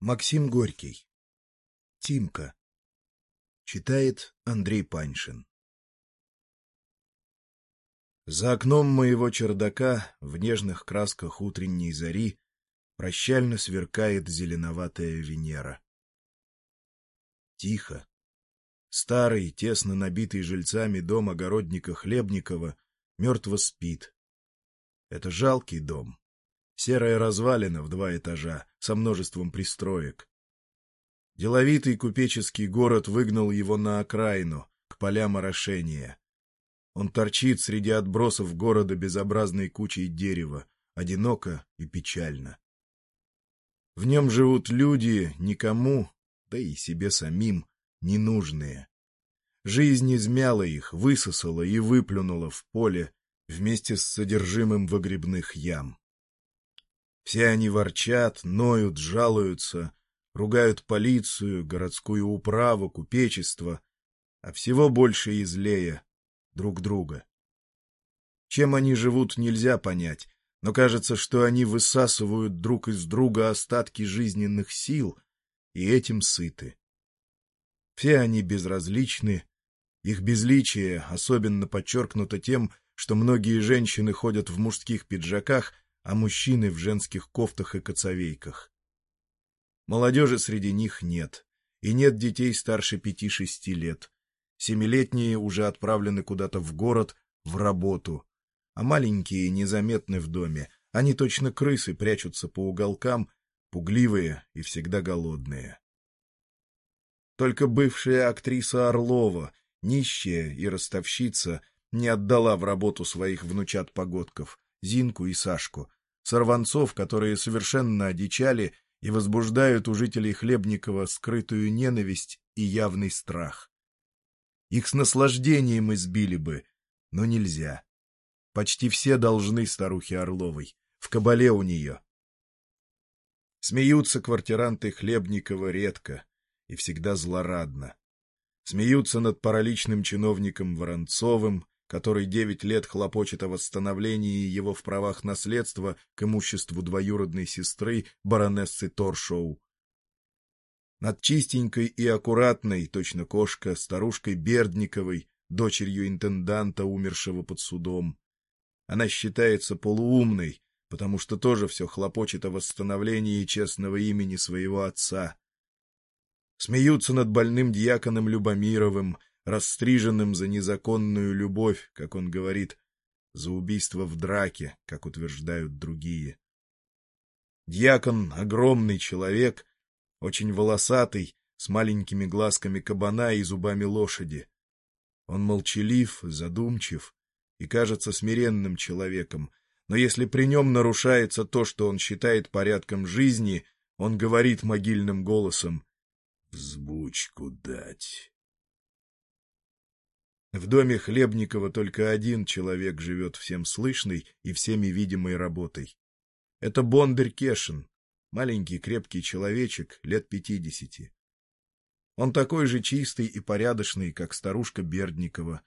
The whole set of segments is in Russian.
Максим Горький. Тимка. Читает Андрей Паншин. За окном моего чердака в нежных красках утренней зари прощально сверкает зеленоватая Венера. Тихо. Старый, тесно набитый жильцами дом огородника Хлебникова мертво спит. Это жалкий дом. Серая развалина в два этажа, со множеством пристроек. Деловитый купеческий город выгнал его на окраину, к полям орошения. Он торчит среди отбросов города безобразной кучей дерева, одиноко и печально. В нем живут люди никому, да и себе самим, ненужные. Жизнь измяла их, высосала и выплюнула в поле вместе с содержимым выгребных ям. Все они ворчат, ноют, жалуются, ругают полицию, городскую управу, купечество, а всего больше и злее друг друга. Чем они живут, нельзя понять, но кажется, что они высасывают друг из друга остатки жизненных сил и этим сыты. Все они безразличны, их безличие особенно подчеркнуто тем, что многие женщины ходят в мужских пиджаках — а мужчины в женских кофтах и коцовейках. Молодежи среди них нет, и нет детей старше пяти-шести лет. Семилетние уже отправлены куда-то в город, в работу, а маленькие незаметны в доме, они точно крысы прячутся по уголкам, пугливые и всегда голодные. Только бывшая актриса Орлова, нищая и ростовщица, не отдала в работу своих внучат-погодков, Зинку и Сашку, сорванцов, которые совершенно одичали и возбуждают у жителей Хлебникова скрытую ненависть и явный страх. Их с наслаждением избили бы, но нельзя. Почти все должны старухе Орловой, в кабале у нее. Смеются квартиранты Хлебникова редко и всегда злорадно. Смеются над параличным чиновником Воронцовым, который девять лет хлопочет о восстановлении его в правах наследства к имуществу двоюродной сестры баронессы Торшоу. Над чистенькой и аккуратной, точно кошка, старушкой Бердниковой, дочерью интенданта, умершего под судом. Она считается полуумной, потому что тоже все хлопочет о восстановлении честного имени своего отца. Смеются над больным дьяконом Любомировым, расстриженным за незаконную любовь, как он говорит, за убийство в драке, как утверждают другие. Дьякон — огромный человек, очень волосатый, с маленькими глазками кабана и зубами лошади. Он молчалив, задумчив и кажется смиренным человеком, но если при нем нарушается то, что он считает порядком жизни, он говорит могильным голосом «Взбучку дать». В доме Хлебникова только один человек живет всем слышной и всеми видимой работой. Это Бондарь Кешин, маленький крепкий человечек, лет пятидесяти. Он такой же чистый и порядочный, как старушка Бердникова.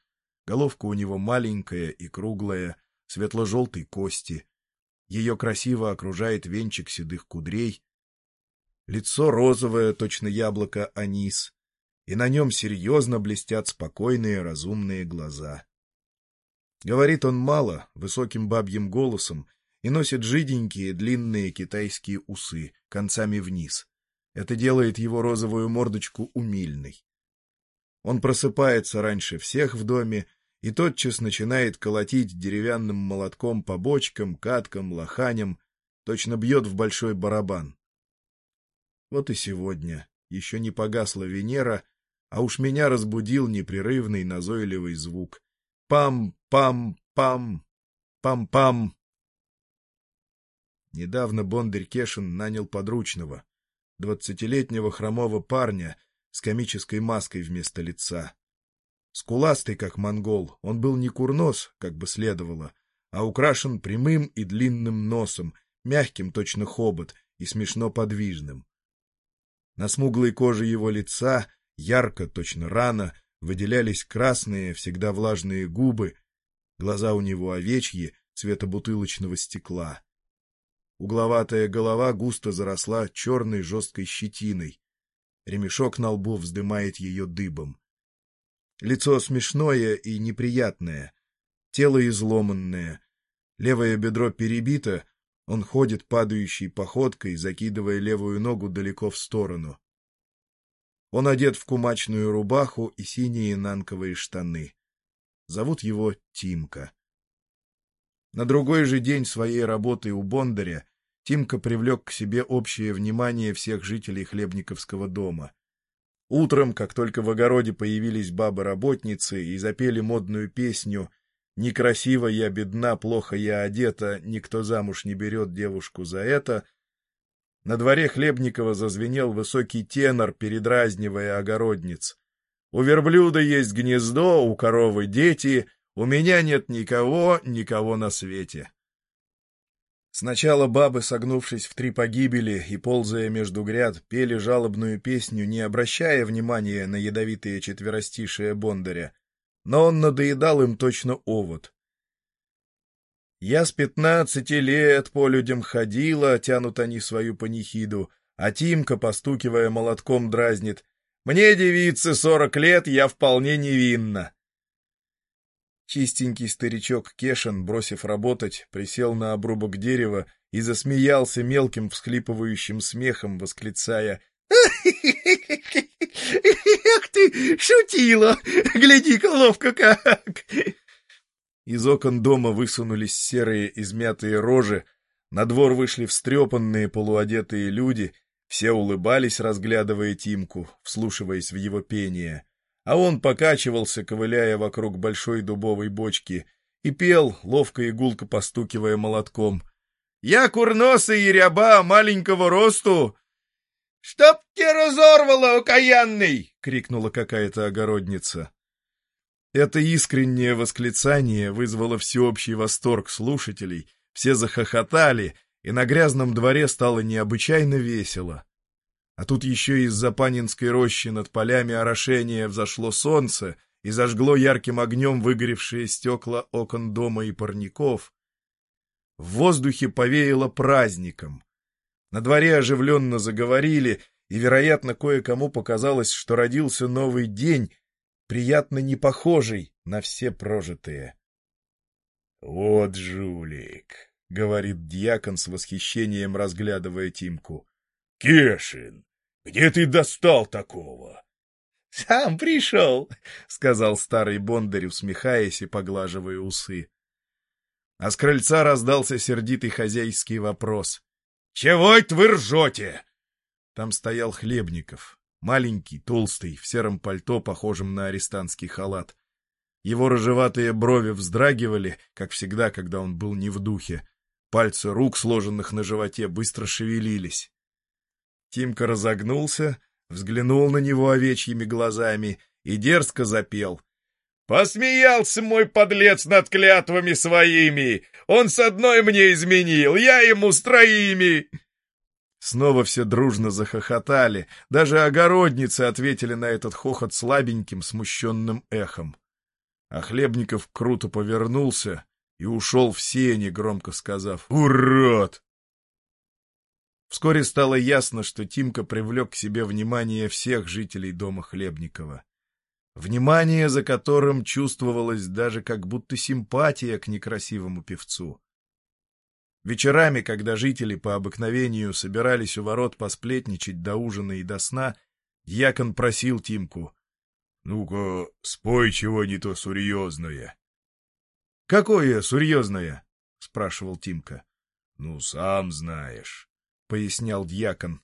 Головка у него маленькая и круглая, светло-желтой кости. Ее красиво окружает венчик седых кудрей. Лицо розовое, точно яблоко анис, и на нем серьезно блестят спокойные разумные глаза. Говорит он мало, высоким бабьим голосом, и носит жиденькие длинные китайские усы, концами вниз. Это делает его розовую мордочку умильной. Он просыпается раньше всех в доме и тотчас начинает колотить деревянным молотком по бочкам, каткам, лоханям, точно бьет в большой барабан. Вот и сегодня еще не погасла Венера, а уж меня разбудил непрерывный назойливый звук. Пам-пам-пам, пам-пам. Недавно Бондарь Кешин нанял подручного, двадцатилетнего хромого парня с комической маской вместо лица. Скуластый, как монгол, он был не курнос, как бы следовало, а украшен прямым и длинным носом, мягким точно хобот и смешно подвижным. На смуглой коже его лица ярко, точно рано, выделялись красные, всегда влажные губы, глаза у него овечьи, цвета бутылочного стекла. Угловатая голова густо заросла черной жесткой щетиной. Ремешок на лбу вздымает ее дыбом. Лицо смешное и неприятное, тело изломанное, левое бедро перебито, он ходит падающей походкой, закидывая левую ногу далеко в сторону. Он одет в кумачную рубаху и синие нанковые штаны. Зовут его Тимка. На другой же день своей работы у Бондаря Тимка привлек к себе общее внимание всех жителей Хлебниковского дома. Утром, как только в огороде появились бабы-работницы и запели модную песню «Некрасиво я бедна, плохо я одета, никто замуж не берет девушку за это», на дворе Хлебникова зазвенел высокий тенор, передразнивая огородниц. «У верблюда есть гнездо, у коровы дети, у меня нет никого, никого на свете». Сначала бабы, согнувшись в три погибели и ползая между гряд, пели жалобную песню, не обращая внимания на ядовитые четверостишие Бондаря, но он надоедал им точно овод. Я с пятнадцати лет по людям ходила, тянут они свою панихиду, а Тимка, постукивая молотком, дразнит. Мне, девице, сорок лет, я вполне невинна. Чистенький старичок Кешин, бросив работать, присел на обрубок дерева и засмеялся мелким всхлипывающим смехом, восклицая «Эх ты, шутила! Гляди-ка ловко как!» Из окон дома высунулись серые измятые рожи, на двор вышли встрепанные полуодетые люди, все улыбались, разглядывая Тимку, вслушиваясь в его пение а он покачивался, ковыляя вокруг большой дубовой бочки, и пел, ловко и гулко постукивая молотком. «Я курносый и ряба маленького росту!» «Чтоб те разорвало, окаянный!» — крикнула какая-то огородница. Это искреннее восклицание вызвало всеобщий восторг слушателей, все захохотали, и на грязном дворе стало необычайно весело. А тут еще из-за Панинской рощи над полями орошения взошло солнце и зажгло ярким огнем выгоревшие стекла окон дома и парников. В воздухе повеяло праздником. На дворе оживленно заговорили, и, вероятно, кое-кому показалось, что родился новый день, приятно не похожий на все прожитые. — Вот жулик, — говорит дьякон с восхищением, разглядывая Тимку. Кешин, где ты достал такого? — Сам пришел, — сказал старый Бондарь, усмехаясь и поглаживая усы. А с крыльца раздался сердитый хозяйский вопрос. — Чего это вы ржете? Там стоял Хлебников, маленький, толстый, в сером пальто, похожем на арестантский халат. Его рыжеватые брови вздрагивали, как всегда, когда он был не в духе. Пальцы рук, сложенных на животе, быстро шевелились. Тимка разогнулся, взглянул на него овечьими глазами и дерзко запел. «Посмеялся мой подлец над клятвами своими! Он с одной мне изменил, я ему с троими!» Снова все дружно захохотали, даже огородницы ответили на этот хохот слабеньким, смущенным эхом. А Хлебников круто повернулся и ушел в сени, громко сказав «Урод!» Вскоре стало ясно, что Тимка привлек к себе внимание всех жителей дома Хлебникова. Внимание, за которым чувствовалось даже как будто симпатия к некрасивому певцу. Вечерами, когда жители по обыкновению собирались у ворот посплетничать до ужина и до сна, дьякон просил Тимку. — Ну-ка, спой чего не то серьезное. — Какое серьезное? — спрашивал Тимка. — Ну, сам знаешь пояснял дьякон.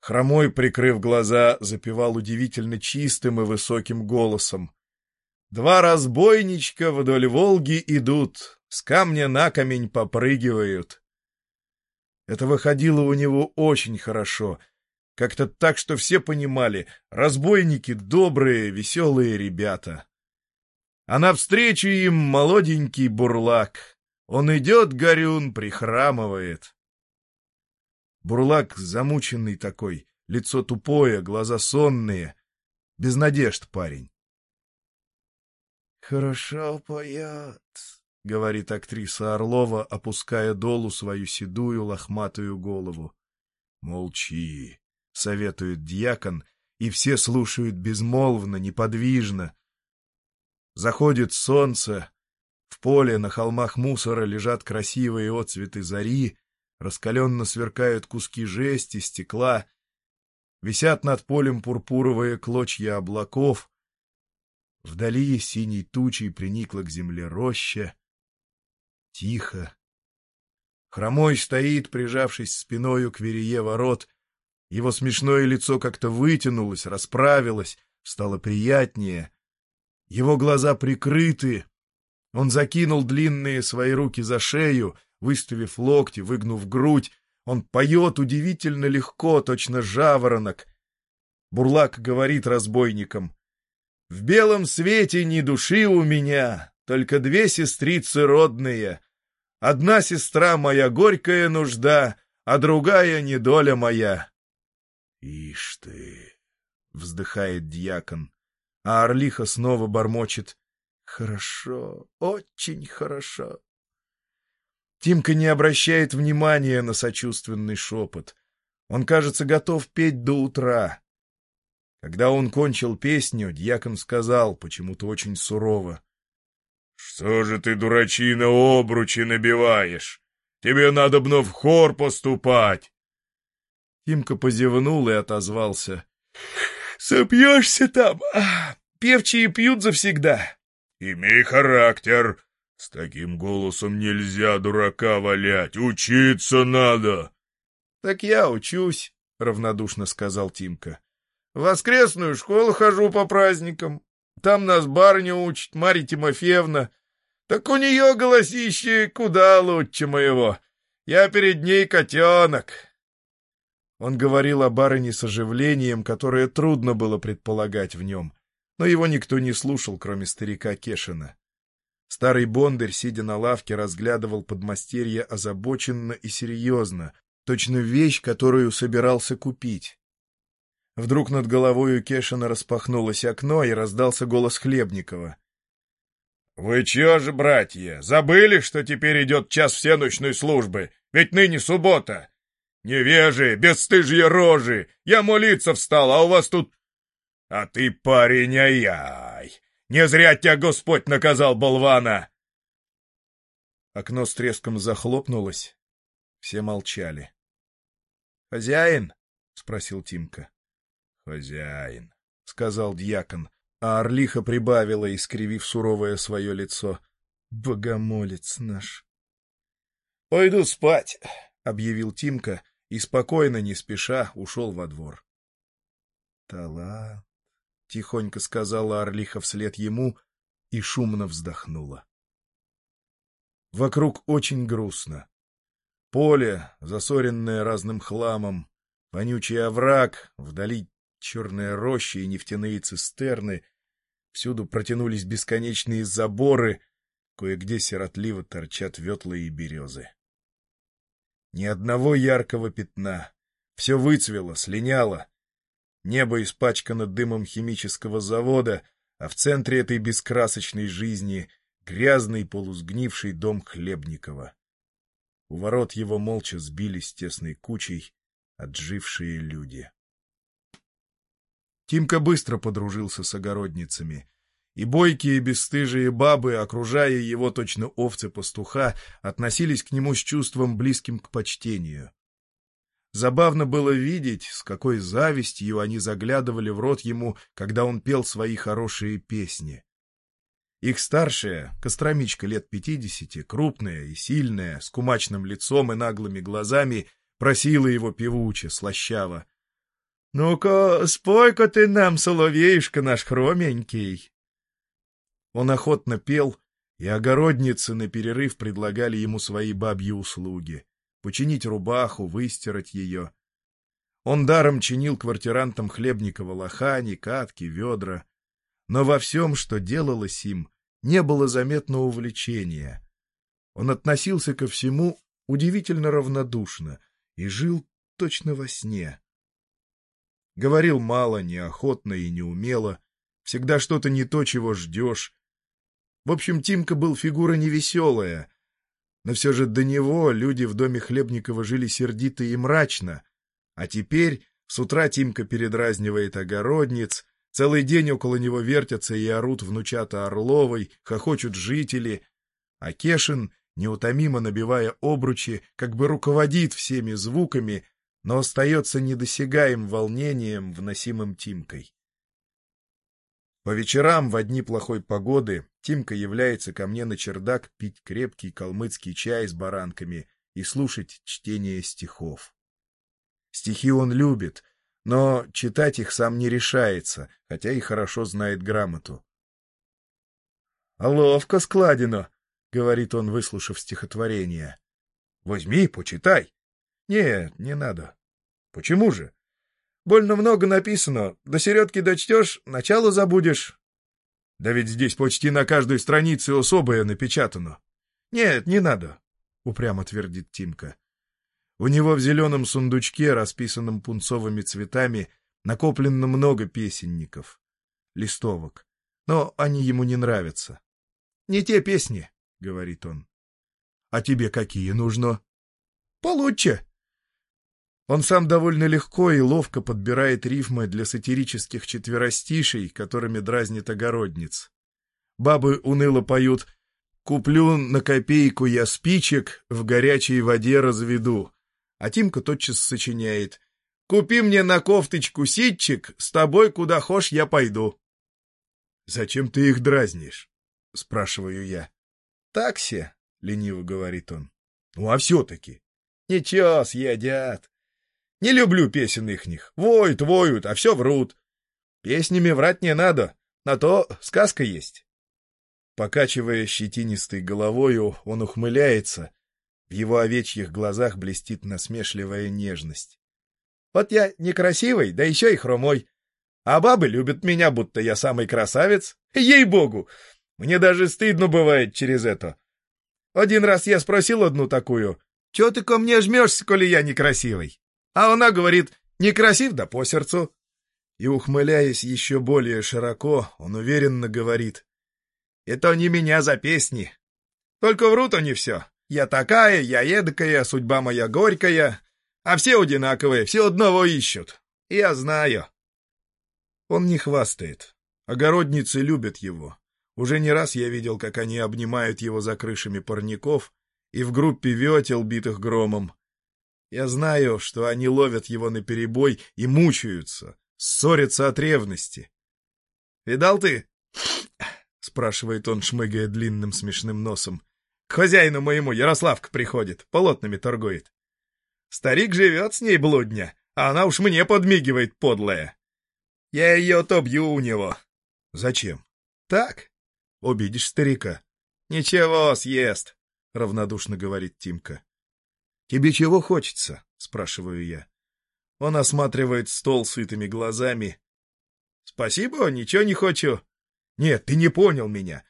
Хромой, прикрыв глаза, запевал удивительно чистым и высоким голосом. Два разбойничка вдоль Волги идут, с камня на камень попрыгивают. Это выходило у него очень хорошо, как-то так, что все понимали, разбойники — добрые, веселые ребята. А навстречу им молоденький бурлак. Он идет, горюн, прихрамывает. Бурлак замученный такой, лицо тупое, глаза сонные. Без надежд парень. — Хорошо поет, — говорит актриса Орлова, опуская долу свою седую лохматую голову. «Молчи», — советует дьякон, и все слушают безмолвно, неподвижно. Заходит солнце, в поле на холмах мусора лежат красивые отцветы зари, раскаленно сверкают куски жести, стекла, висят над полем пурпуровые клочья облаков, вдали синей тучей приникла к земле роща, Тихо. Хромой стоит, прижавшись спиною к верее ворот. Его смешное лицо как-то вытянулось, расправилось, стало приятнее. Его глаза прикрыты. Он закинул длинные свои руки за шею, выставив локти, выгнув грудь. Он поет удивительно легко, точно жаворонок. Бурлак говорит разбойникам. «В белом свете ни души у меня, только две сестрицы родные. Одна сестра моя горькая нужда, а другая недоля моя. — Ишь ты! — вздыхает дьякон, а Орлиха снова бормочет. — Хорошо, очень хорошо. Тимка не обращает внимания на сочувственный шепот. Он, кажется, готов петь до утра. Когда он кончил песню, дьякон сказал, почему-то очень сурово. «Что же ты, дурачина, обручи набиваешь? Тебе надо бно в хор поступать!» Тимка позевнул и отозвался. «Сопьешься там! Певчие пьют завсегда!» «Имей характер! С таким голосом нельзя дурака валять! Учиться надо!» «Так я учусь», — равнодушно сказал Тимка. «В воскресную школу хожу по праздникам. Там нас барыня учит, Марья Тимофеевна. Так у нее голосище куда лучше моего. Я перед ней котенок. Он говорил о барыне с оживлением, которое трудно было предполагать в нем, но его никто не слушал, кроме старика Кешина. Старый бондарь, сидя на лавке, разглядывал подмастерье озабоченно и серьезно, точно вещь, которую собирался купить. Вдруг над головой у Кешина распахнулось окно, и раздался голос Хлебникова. — Вы чё же, братья, забыли, что теперь идет час всеночной службы? Ведь ныне суббота. Невежи, бесстыжья рожи, я молиться встал, а у вас тут... А ты, парень, ай-яй! Не зря тебя Господь наказал, болвана! Окно с треском захлопнулось. Все молчали. — Хозяин? — спросил Тимка. «Хозяин», — сказал дьякон, а Орлиха прибавила, искривив суровое свое лицо. «Богомолец наш». «Пойду спать», — объявил Тимка и спокойно, не спеша, ушел во двор. «Талант», — тихонько сказала Орлиха вслед ему и шумно вздохнула. Вокруг очень грустно. Поле, засоренное разным хламом, вонючий овраг, вдали черные рощи и нефтяные цистерны, всюду протянулись бесконечные заборы, кое-где сиротливо торчат ветлы и березы. Ни одного яркого пятна, все выцвело, слиняло. Небо испачкано дымом химического завода, а в центре этой бескрасочной жизни грязный полусгнивший дом Хлебникова. У ворот его молча сбились тесной кучей отжившие люди. Тимка быстро подружился с огородницами. И бойкие бесстыжие бабы, окружая его точно овцы-пастуха, относились к нему с чувством, близким к почтению. Забавно было видеть, с какой завистью они заглядывали в рот ему, когда он пел свои хорошие песни. Их старшая, костромичка лет пятидесяти, крупная и сильная, с кумачным лицом и наглыми глазами, просила его певуче, слащаво. «Ну-ка, спой-ка ты нам, соловеюшка наш хроменький!» Он охотно пел, и огородницы на перерыв предлагали ему свои бабьи услуги — починить рубаху, выстирать ее. Он даром чинил квартирантам Хлебникова лохани, катки, ведра. Но во всем, что делалось им, не было заметно увлечения. Он относился ко всему удивительно равнодушно и жил точно во сне. Говорил мало, неохотно и неумело, всегда что-то не то, чего ждешь. В общем, Тимка был фигура невеселая. Но все же до него люди в доме Хлебникова жили сердито и мрачно. А теперь с утра Тимка передразнивает огородниц, целый день около него вертятся и орут внучата Орловой, хохочут жители, а Кешин, неутомимо набивая обручи, как бы руководит всеми звуками, но остается недосягаем волнением, вносимым Тимкой. По вечерам, в дни плохой погоды, Тимка является ко мне на чердак пить крепкий калмыцкий чай с баранками и слушать чтение стихов. Стихи он любит, но читать их сам не решается, хотя и хорошо знает грамоту. — Ловко складено, — говорит он, выслушав стихотворение. — Возьми, почитай. — Нет, не надо. — Почему же? Больно много написано. До середки дочтешь, начало забудешь. Да ведь здесь почти на каждой странице особое напечатано. Нет, не надо, — упрямо твердит Тимка. У него в зеленом сундучке, расписанном пунцовыми цветами, накоплено много песенников, листовок, но они ему не нравятся. — Не те песни, — говорит он. — А тебе какие нужно? — Получше. Он сам довольно легко и ловко подбирает рифмы для сатирических четверостишей, которыми дразнит огородниц. Бабы уныло поют «Куплю на копейку я спичек, в горячей воде разведу». А Тимка тотчас сочиняет «Купи мне на кофточку ситчик, с тобой куда хошь я пойду». «Зачем ты их дразнишь?» — спрашиваю я. «Такси», — лениво говорит он. «Ну а все-таки». «Ничего, съедят». Не люблю песен ихних. Воют, воют, а все врут. Песнями врать не надо, на то сказка есть. Покачивая щетинистой головою, он ухмыляется. В его овечьих глазах блестит насмешливая нежность. Вот я некрасивый, да еще и хромой. А бабы любят меня, будто я самый красавец. Ей-богу! Мне даже стыдно бывает через это. Один раз я спросил одну такую, «Чего ты ко мне жмешься, коли я некрасивый?» А она говорит, некрасив да по сердцу. И, ухмыляясь еще более широко, он уверенно говорит, это не меня за песни. Только врут они все. Я такая, я эдакая, судьба моя горькая, а все одинаковые, все одного ищут. Я знаю. Он не хвастает. Огородницы любят его. Уже не раз я видел, как они обнимают его за крышами парников и в группе ветел, битых громом, я знаю, что они ловят его на перебой и мучаются, ссорятся от ревности. «Видал ты?» — спрашивает он, шмыгая длинным смешным носом. «К хозяину моему Ярославка приходит, полотнами торгует. Старик живет с ней блудня, а она уж мне подмигивает, подлая. Я ее отобью у него». «Зачем?» «Так. Обидишь старика». «Ничего, съест», — равнодушно говорит Тимка. «Тебе чего хочется?» — спрашиваю я. Он осматривает стол сытыми глазами. «Спасибо, ничего не хочу». «Нет, ты не понял меня.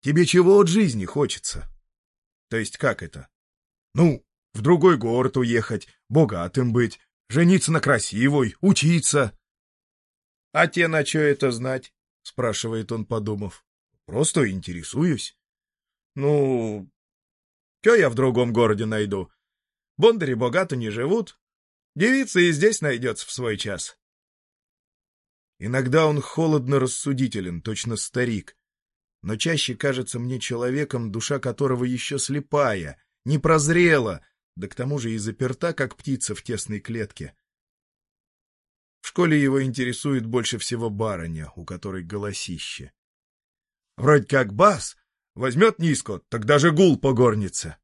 Тебе чего от жизни хочется?» «То есть как это?» «Ну, в другой город уехать, богатым быть, жениться на красивой, учиться». «А те на что это знать?» — спрашивает он, подумав. «Просто интересуюсь». «Ну, что я в другом городе найду? Бондари богато не живут. Девица и здесь найдется в свой час. Иногда он холодно рассудителен, точно старик. Но чаще кажется мне человеком, душа которого еще слепая, не прозрела, да к тому же и заперта, как птица в тесной клетке. В школе его интересует больше всего барыня, у которой голосище. Вроде как бас, возьмет низко, так даже гул погорнится.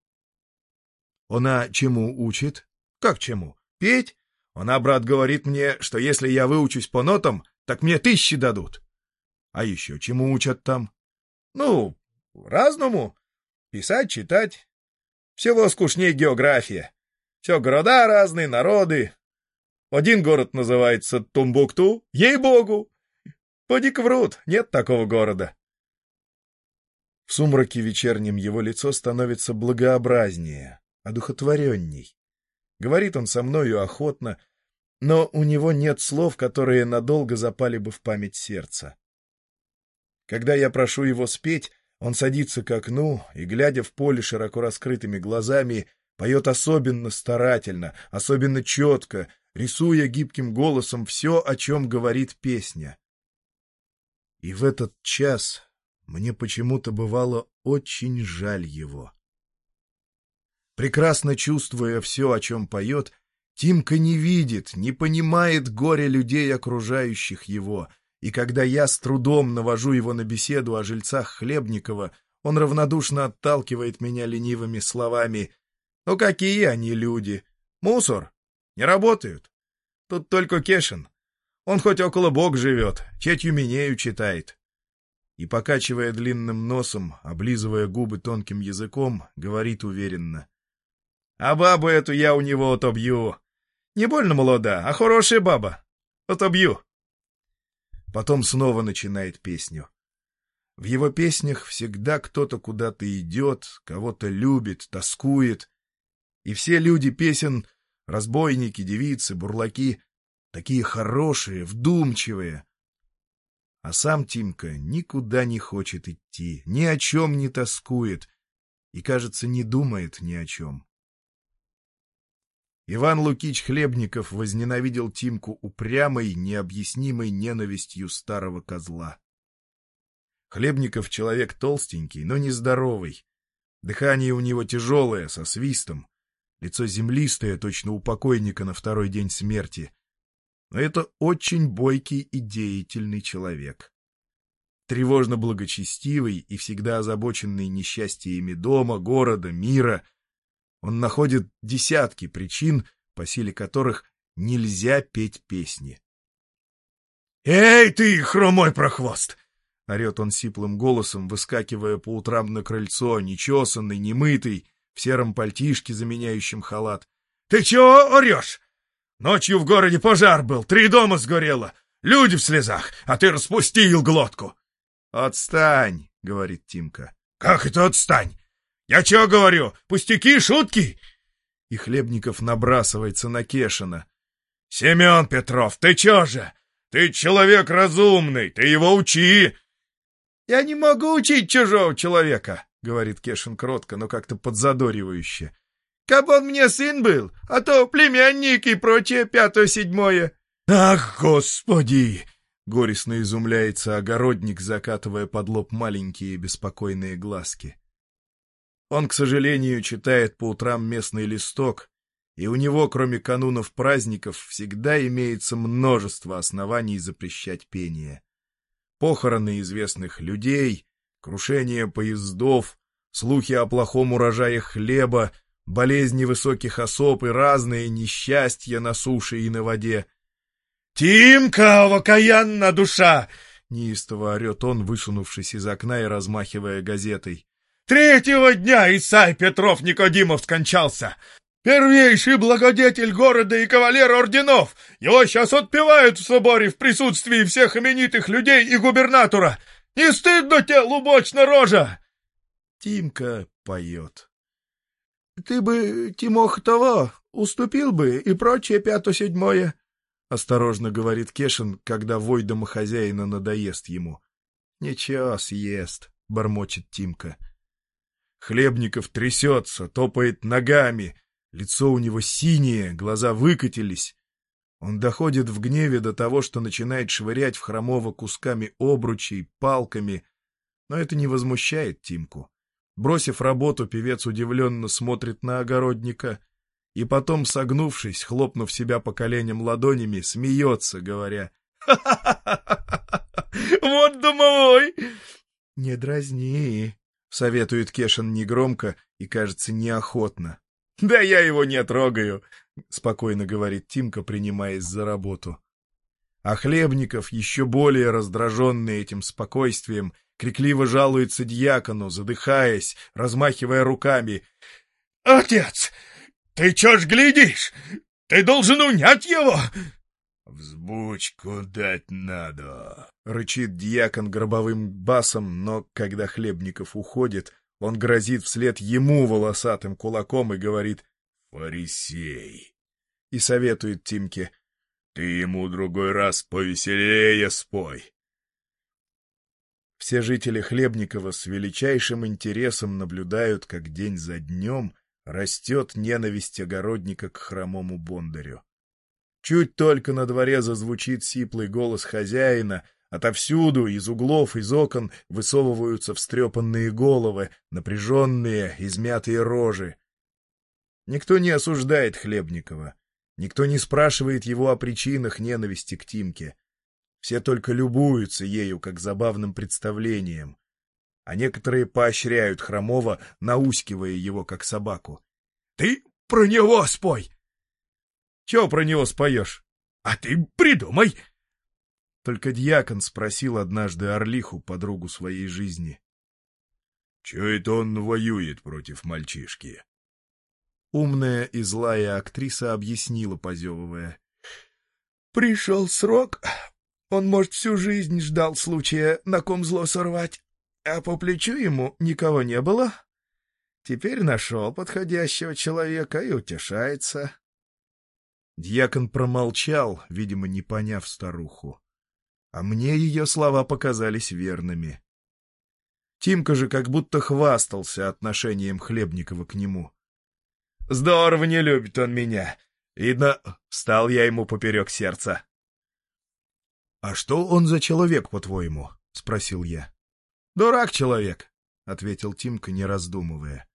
Она чему учит? Как чему? Петь? Она, брат, говорит мне, что если я выучусь по нотам, так мне тысячи дадут. А еще чему учат там? Ну, разному. Писать, читать. Всего скучнее география. Все города разные, народы. Один город называется Тумбукту. Ей-богу! Поди-ка врут, нет такого города. В сумраке вечернем его лицо становится благообразнее, одухотворенней. Говорит он со мною охотно, но у него нет слов, которые надолго запали бы в память сердца. Когда я прошу его спеть, Он садится к окну и, глядя в поле широко раскрытыми глазами, поет особенно старательно, особенно четко, рисуя гибким голосом все, о чем говорит песня. И в этот час мне почему-то бывало очень жаль его. Прекрасно чувствуя все, о чем поет, Тимка не видит, не понимает горя людей, окружающих его, и когда я с трудом навожу его на беседу о жильцах Хлебникова, он равнодушно отталкивает меня ленивыми словами «Ну какие они люди? Мусор? Не работают? Тут только Кешин. Он хоть около бог живет, четью Минею читает». И, покачивая длинным носом, облизывая губы тонким языком, говорит уверенно. «А бабу эту я у него отобью. Не больно молода, а хорошая баба. Отобью». Потом снова начинает песню. В его песнях всегда кто-то куда-то идет, кого-то любит, тоскует. И все люди песен — разбойники, девицы, бурлаки — такие хорошие, вдумчивые. А сам Тимка никуда не хочет идти, ни о чем не тоскует и, кажется, не думает ни о чем. Иван Лукич Хлебников возненавидел Тимку упрямой, необъяснимой ненавистью старого козла. Хлебников человек толстенький, но нездоровый. Дыхание у него тяжелое, со свистом. Лицо землистое, точно у покойника на второй день смерти. Но это очень бойкий и деятельный человек. Тревожно благочестивый и всегда озабоченный несчастьями дома, города, мира — он находит десятки причин, по силе которых нельзя петь песни. «Эй ты, хромой прохвост!» — орет он сиплым голосом, выскакивая по утрам на крыльцо, нечесанный, немытый, в сером пальтишке, заменяющем халат. «Ты чего орешь? Ночью в городе пожар был, три дома сгорело, люди в слезах, а ты распустил глотку!» «Отстань!» — говорит Тимка. «Как это отстань? «Я чего говорю? Пустяки, шутки!» И Хлебников набрасывается на Кешина. «Семен Петров, ты чё же? Ты человек разумный, ты его учи!» «Я не могу учить чужого человека», — говорит Кешин кротко, но как-то подзадоривающе. «Каб он мне сын был, а то племянник и прочее пятое-седьмое». «Ах, господи!» — горестно изумляется огородник, закатывая под лоб маленькие беспокойные глазки. Он, к сожалению, читает по утрам местный листок, и у него, кроме канунов праздников, всегда имеется множество оснований запрещать пение. Похороны известных людей, крушение поездов, слухи о плохом урожае хлеба, болезни высоких особ и разные несчастья на суше и на воде. «Тимка, окаянна душа!» — неистово орет он, высунувшись из окна и размахивая газетой. Третьего дня Исай Петров Никодимов скончался. Первейший благодетель города и кавалер орденов. Его сейчас отпевают в соборе в присутствии всех именитых людей и губернатора. Не стыдно тебе, лубочная рожа!» Тимка поет. «Ты бы, Тимох, того, уступил бы и прочее пято-седьмое», — осторожно говорит Кешин, когда вой домохозяина надоест ему. «Ничего, съест», — бормочет Тимка. Хлебников трясется, топает ногами, лицо у него синее, глаза выкатились. Он доходит в гневе до того, что начинает швырять в Хромова кусками обручей, палками, но это не возмущает Тимку. Бросив работу, певец удивленно смотрит на огородника и потом, согнувшись, хлопнув себя по коленям ладонями, смеется, говоря «Ха-ха-ха! Вот домовой!» «Не дразни!» — советует Кешин негромко и, кажется, неохотно. «Да я его не трогаю», — спокойно говорит Тимка, принимаясь за работу. А Хлебников, еще более раздраженный этим спокойствием, крикливо жалуется дьякону, задыхаясь, размахивая руками. «Отец, ты чё ж глядишь? Ты должен унять его!» «Взбучку дать надо!» — рычит дьякон гробовым басом, но, когда Хлебников уходит, он грозит вслед ему волосатым кулаком и говорит «Фарисей!» и советует Тимке «Ты ему другой раз повеселее спой!» Все жители Хлебникова с величайшим интересом наблюдают, как день за днем растет ненависть огородника к хромому бондарю. Чуть только на дворе зазвучит сиплый голос хозяина, отовсюду, из углов, из окон, высовываются встрепанные головы, напряженные, измятые рожи. Никто не осуждает Хлебникова, никто не спрашивает его о причинах ненависти к Тимке. Все только любуются ею, как забавным представлением. А некоторые поощряют Хромова, наускивая его, как собаку. — Ты про него спой! — Чего про него споешь? — А ты придумай! Только дьякон спросил однажды Орлиху, подругу своей жизни. — Чего это он воюет против мальчишки? Умная и злая актриса объяснила, позевывая. — Пришел срок, он, может, всю жизнь ждал случая, на ком зло сорвать, а по плечу ему никого не было. Теперь нашел подходящего человека и утешается. Дьякон промолчал, видимо, не поняв старуху. А мне ее слова показались верными. Тимка же как будто хвастался отношением Хлебникова к нему. «Здорово не любит он меня. Видно, стал я ему поперек сердца». «А что он за человек, по-твоему?» — спросил я. «Дурак человек», — ответил Тимка, не раздумывая.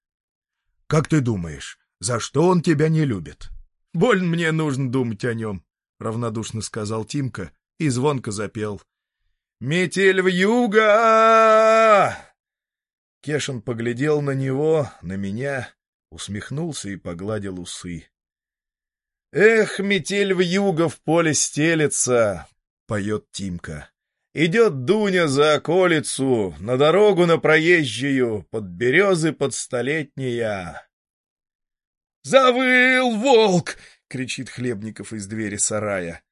«Как ты думаешь, за что он тебя не любит?» «Больно мне нужно думать о нем», — равнодушно сказал Тимка и звонко запел. «Метель в юга!» Кешин поглядел на него, на меня, усмехнулся и погладил усы. «Эх, метель в юга в поле стелется, — поет Тимка. Идет Дуня за околицу, на дорогу на проезжую, под березы подстолетняя. «Завыл волк!» — кричит Хлебников из двери сарая.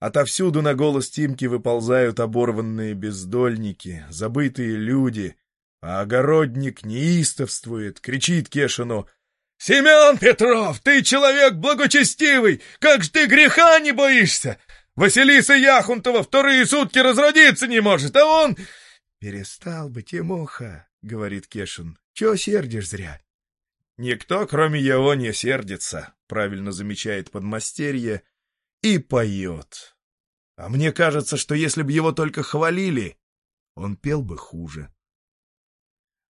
Отовсюду на голос Тимки выползают оборванные бездольники, забытые люди, а огородник неистовствует, кричит Кешину — «Семен Петров, ты человек благочестивый! Как ж ты греха не боишься! Василиса Яхунтова вторые сутки разродиться не может, а он... — Перестал бы, Тимоха, — говорит Кешин. — Чего сердишь зря? — Никто, кроме его, не сердится, — правильно замечает подмастерье, и поет. А мне кажется, что если бы его только хвалили, он пел бы хуже.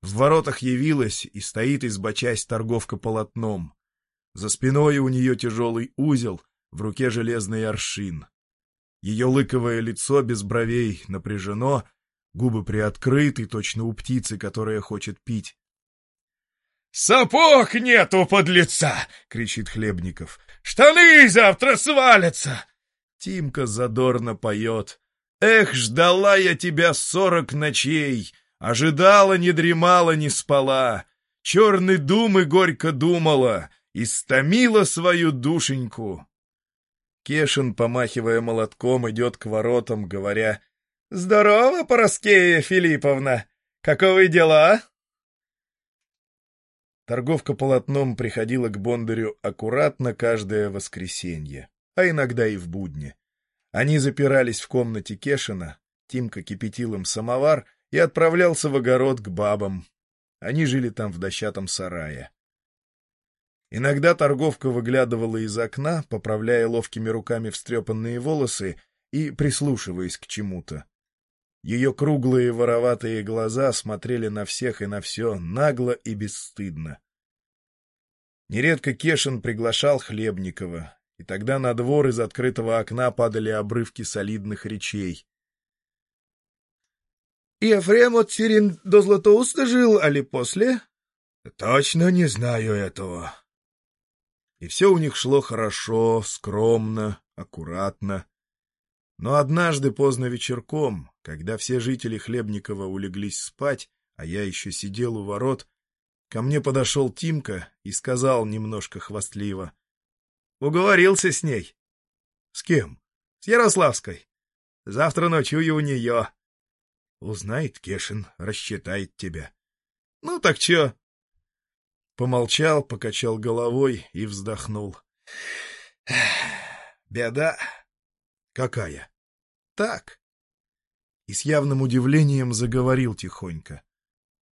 В воротах явилась и стоит, избочась, торговка полотном. За спиной у нее тяжелый узел, в руке железный аршин. Ее лыковое лицо без бровей напряжено, губы приоткрыты, точно у птицы, которая хочет пить. «Сапог нету под лица!» — кричит Хлебников. «Штаны завтра свалятся!» Тимка задорно поет. «Эх, ждала я тебя сорок ночей, ожидала, не дремала, не спала, черный думы горько думала, истомила свою душеньку. Кешин, помахивая молотком, идет к воротам, говоря «Здорово, Пороскея Филипповна! Каковы дела?» Торговка полотном приходила к Бондарю аккуратно каждое воскресенье, а иногда и в будни. Они запирались в комнате Кешина, Тимка кипятил им самовар и отправлялся в огород к бабам. Они жили там в дощатом сарае. Иногда торговка выглядывала из окна, поправляя ловкими руками встрепанные волосы и прислушиваясь к чему-то. Ее круглые вороватые глаза смотрели на всех и на все нагло и бесстыдно. Нередко Кешин приглашал Хлебникова, и тогда на двор из открытого окна падали обрывки солидных речей. — И Ефрем от Сирин до Златоуста жил, али после? — Точно не знаю этого, и все у них шло хорошо, скромно, аккуратно. Но однажды поздно вечерком, когда все жители Хлебникова улеглись спать, а я еще сидел у ворот, ко мне подошел Тимка и сказал немножко хвастливо. — Уговорился с ней. — С кем? — С Ярославской. Завтра ночую у нее. — Узнает Кешин, рассчитает тебя. — Ну так чё, Помолчал, покачал головой и вздохнул. Беда. Какая? Так. и с явным удивлением заговорил тихонько.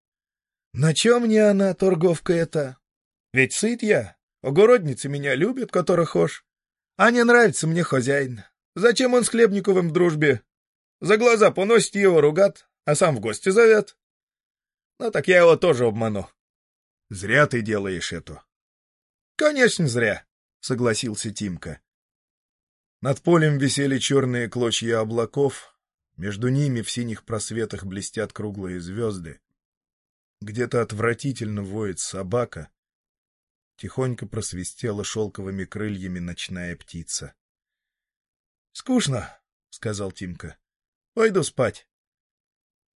— На чем мне она, торговка эта? Ведь сыт я, огородницы меня любят, которых хошь. А не нравится мне хозяин. Зачем он с Хлебниковым в дружбе? За глаза поносит его, ругат, а сам в гости зовет. Ну так я его тоже обману. — Зря ты делаешь это. — Конечно, зря, — согласился Тимка. Над полем висели черные клочья облаков, между ними в синих просветах блестят круглые звезды. Где-то отвратительно воет собака. Тихонько просвистела шелковыми крыльями ночная птица. — Скучно, — сказал Тимка. — Пойду спать.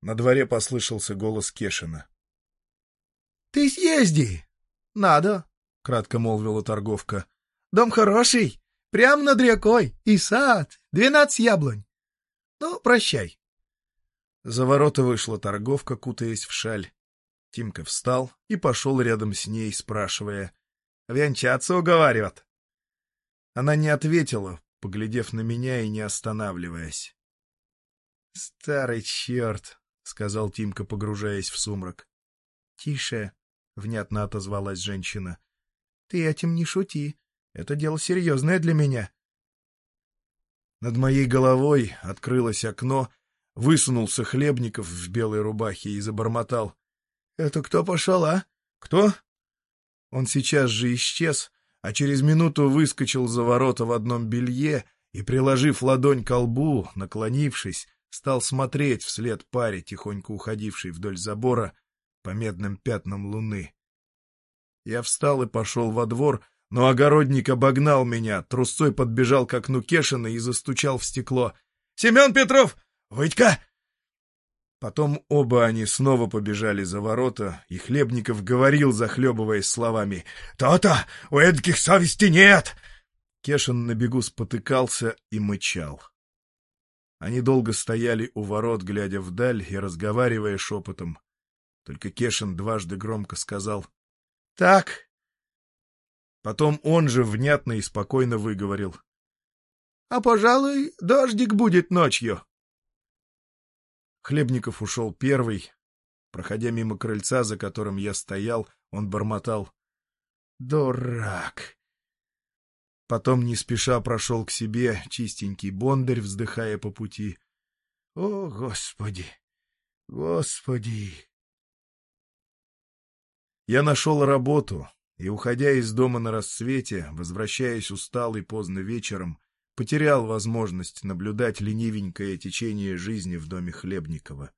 На дворе послышался голос Кешина. — Ты съезди! — Надо, — кратко молвила торговка. — Дом хороший, прямо над рекой, и сад, двенадцать яблонь. Ну, прощай. За ворота вышла торговка, кутаясь в шаль. Тимка встал и пошел рядом с ней, спрашивая. — Венчаться уговариват. Она не ответила, поглядев на меня и не останавливаясь. — Старый черт! — сказал Тимка, погружаясь в сумрак. — Тише! — внятно отозвалась женщина. — Ты этим не шути. Это дело серьезное для меня. Над моей головой открылось окно, высунулся Хлебников в белой рубахе и забормотал. — Это кто пошел, а? Кто? Он сейчас же исчез, а через минуту выскочил за ворота в одном белье и, приложив ладонь к лбу, наклонившись, стал смотреть вслед паре, тихонько уходившей вдоль забора по медным пятнам луны. Я встал и пошел во двор, но огородник обогнал меня, трусцой подбежал к окну Кешина и застучал в стекло. — Семен Петров! Вытька! Потом оба они снова побежали за ворота, и Хлебников говорил, захлебываясь словами. «То-то! У эдаких совести нет!» Кешин на бегу спотыкался и мычал. Они долго стояли у ворот, глядя вдаль и разговаривая шепотом. Только Кешин дважды громко сказал «Так, Потом он же внятно и спокойно выговорил. — А, пожалуй, дождик будет ночью. Хлебников ушел первый. Проходя мимо крыльца, за которым я стоял, он бормотал. — Дурак! Потом не спеша прошел к себе чистенький бондарь, вздыхая по пути. — О, Господи! Господи! Я нашел работу, и, уходя из дома на рассвете, возвращаясь усталый поздно вечером, потерял возможность наблюдать ленивенькое течение жизни в доме Хлебникова.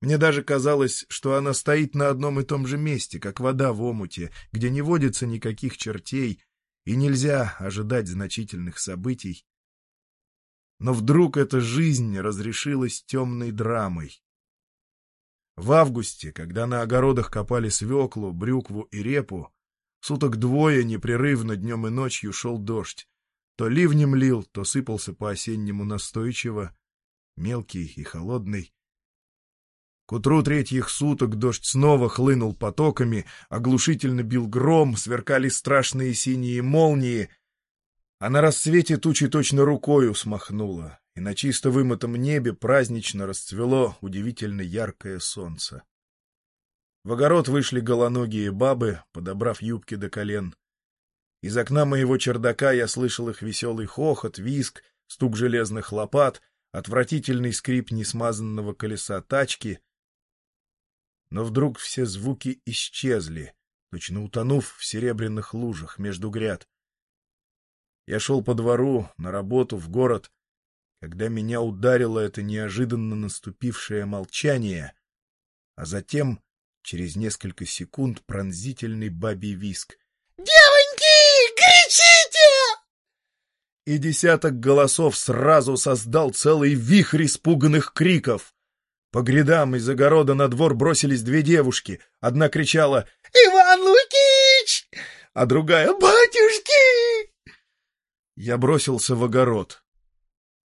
Мне даже казалось, что она стоит на одном и том же месте, как вода в омуте, где не водится никаких чертей и нельзя ожидать значительных событий. Но вдруг эта жизнь разрешилась темной драмой. В августе, когда на огородах копали свеклу, брюкву и репу, суток двое непрерывно днем и ночью шел дождь. То ливнем лил, то сыпался по-осеннему настойчиво, мелкий и холодный. К утру третьих суток дождь снова хлынул потоками, оглушительно бил гром, сверкали страшные синие молнии, а на рассвете тучи точно рукою смахнуло, и на чисто вымытом небе празднично расцвело удивительно яркое солнце. В огород вышли голоногие бабы, подобрав юбки до колен. Из окна моего чердака я слышал их веселый хохот, виск, стук железных лопат, отвратительный скрип несмазанного колеса тачки. Но вдруг все звуки исчезли, точно утонув в серебряных лужах между гряд. Я шел по двору, на работу, в город, когда меня ударило это неожиданно наступившее молчание, а затем, через несколько секунд, пронзительный бабий виск. «Девоньки, кричите!» И десяток голосов сразу создал целый вихрь испуганных криков. По грядам из огорода на двор бросились две девушки. Одна кричала «Иван Лукич!», а другая «Батюшки!». Я бросился в огород.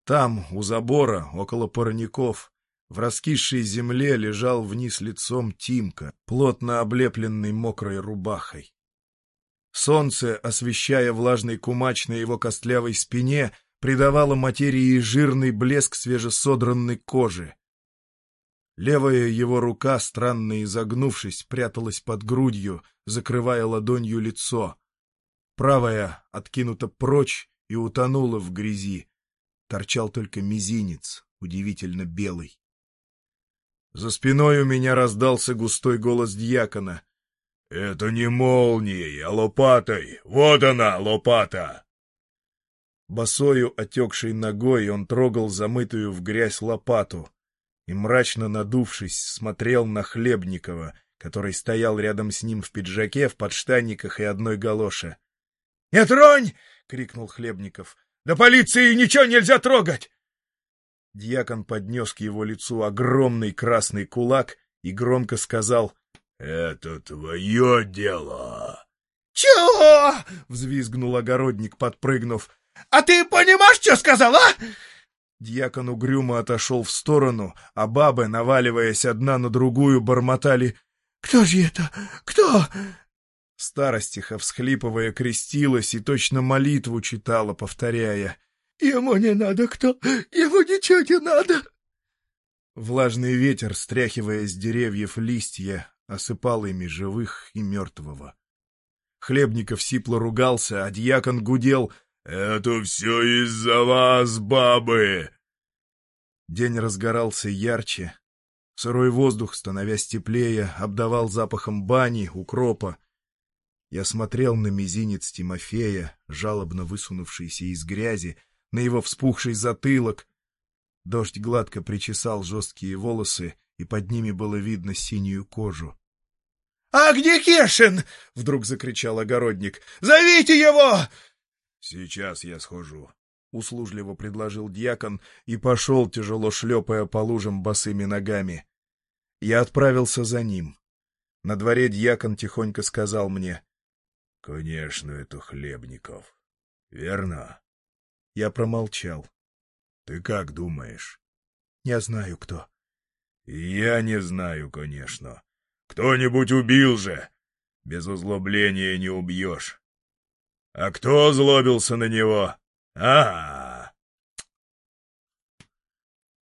Там, у забора, около парников, в раскисшей земле лежал вниз лицом Тимка, плотно облепленный мокрой рубахой. Солнце, освещая влажный кумач на его костлявой спине, придавало материи жирный блеск свежесодранной кожи. Левая его рука, странно изогнувшись, пряталась под грудью, закрывая ладонью лицо. Правая откинута прочь и утонула в грязи. Торчал только мизинец, удивительно белый. За спиной у меня раздался густой голос дьякона. — Это не молнией, а лопатой. Вот она, лопата! Босою, отекшей ногой, он трогал замытую в грязь лопату и, мрачно надувшись, смотрел на Хлебникова, который стоял рядом с ним в пиджаке, в подштанниках и одной галоше. — Не тронь! — крикнул Хлебников. — До полиции ничего нельзя трогать! Дьякон поднес к его лицу огромный красный кулак и громко сказал «Это твое дело!» «Чего?» — взвизгнул огородник, подпрыгнув. «А ты понимаешь, что сказал, а?» Дьякон угрюмо отошел в сторону, а бабы, наваливаясь одна на другую, бормотали «Кто же это? Кто?» Старостиха, всхлипывая, крестилась и точно молитву читала, повторяя Ему не надо кто, ему ничего не надо. Влажный ветер, стряхивая с деревьев листья, осыпал ими живых и мертвого. Хлебников сипло ругался, а дьякон гудел «Это все из-за вас, бабы!» День разгорался ярче. Сырой воздух, становясь теплее, обдавал запахом бани, укропа. Я смотрел на мизинец Тимофея, жалобно высунувшийся из грязи, на его вспухший затылок. Дождь гладко причесал жесткие волосы, и под ними было видно синюю кожу. — А где Кешин? — вдруг закричал огородник. — Зовите его! — Сейчас я схожу, — услужливо предложил дьякон и пошел, тяжело шлепая по лужам босыми ногами. Я отправился за ним. На дворе дьякон тихонько сказал мне. — Конечно, это Хлебников. Верно? Я промолчал. — Ты как думаешь? — Не знаю, кто. — Я не знаю, конечно. Кто-нибудь убил же. Без узлобления не убьешь. А кто злобился на него? А, -а, а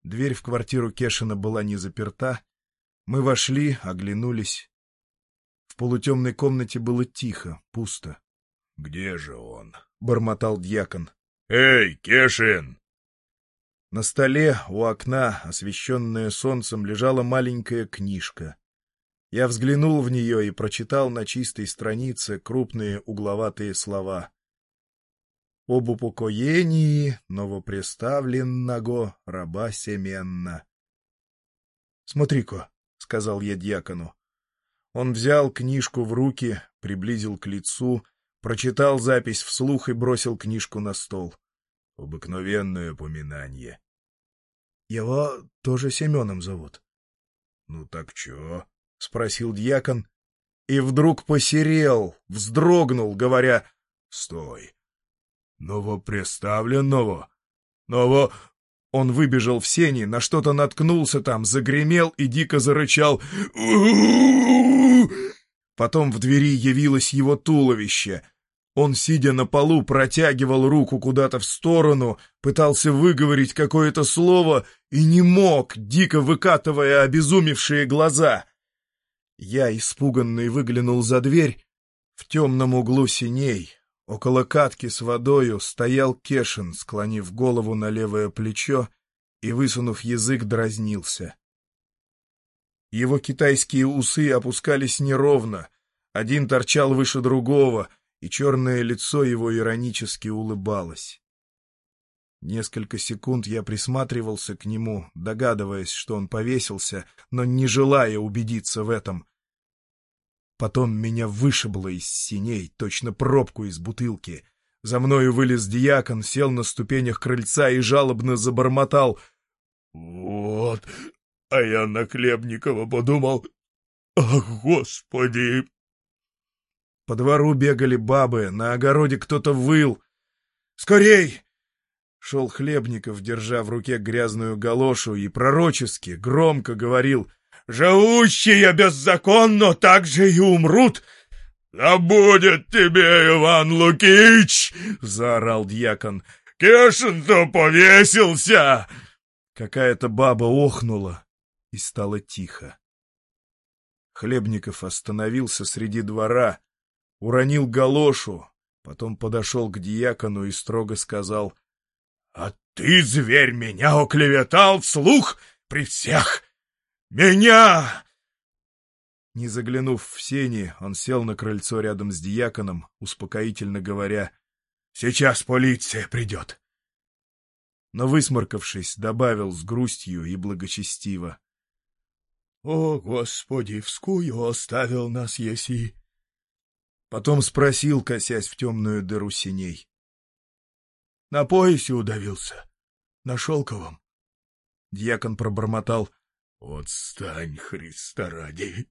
Дверь в квартиру Кешина была не заперта. Мы вошли, оглянулись. В полутемной комнате было тихо, пусто. — Где же он? — бормотал дьякон. «Эй, Кешин!» На столе у окна, освещенная солнцем, лежала маленькая книжка. Я взглянул в нее и прочитал на чистой странице крупные угловатые слова. «Об упокоении новопреставленного раба Семенна». «Смотри-ка», — сказал я дьякону. Он взял книжку в руки, приблизил к лицу — прочитал запись вслух и бросил книжку на стол. Обыкновенное упоминание. — Его тоже Семеном зовут. — Ну так чё? — спросил дьякон. И вдруг посерел, вздрогнул, говоря — Стой! Новопреставленного? Ново... Он выбежал в сени, на что-то наткнулся там, загремел и дико зарычал. Потом в двери явилось его туловище — он, сидя на полу, протягивал руку куда-то в сторону, пытался выговорить какое-то слово и не мог, дико выкатывая обезумевшие глаза. Я, испуганный, выглянул за дверь. В темном углу синей, около катки с водою, стоял Кешин, склонив голову на левое плечо и, высунув язык, дразнился. Его китайские усы опускались неровно, один торчал выше другого — и черное лицо его иронически улыбалось. Несколько секунд я присматривался к нему, догадываясь, что он повесился, но не желая убедиться в этом. Потом меня вышибло из синей, точно пробку из бутылки. За мною вылез диакон, сел на ступенях крыльца и жалобно забормотал. — Вот, а я на Хлебникова подумал. Ах, господи, по двору бегали бабы, на огороде кто-то выл. «Скорей!» Шел Хлебников, держа в руке грязную галошу, и пророчески, громко говорил «Живущие беззаконно так же и умрут!» «Да будет тебе, Иван Лукич!» — заорал дьякон. Кешин-то повесился!» Какая-то баба охнула, и стало тихо. Хлебников остановился среди двора, уронил галошу, потом подошел к дьякону и строго сказал, «А ты, зверь, меня оклеветал вслух при всех! Меня!» Не заглянув в сени, он сел на крыльцо рядом с дьяконом, успокоительно говоря, «Сейчас полиция придет!» Но, высморкавшись, добавил с грустью и благочестиво, «О, Господи, вскую оставил нас еси!» Потом спросил, косясь в темную дыру синей. «На поясе удавился? На шелковом?» Дьякон пробормотал. «Отстань, Христа ради!»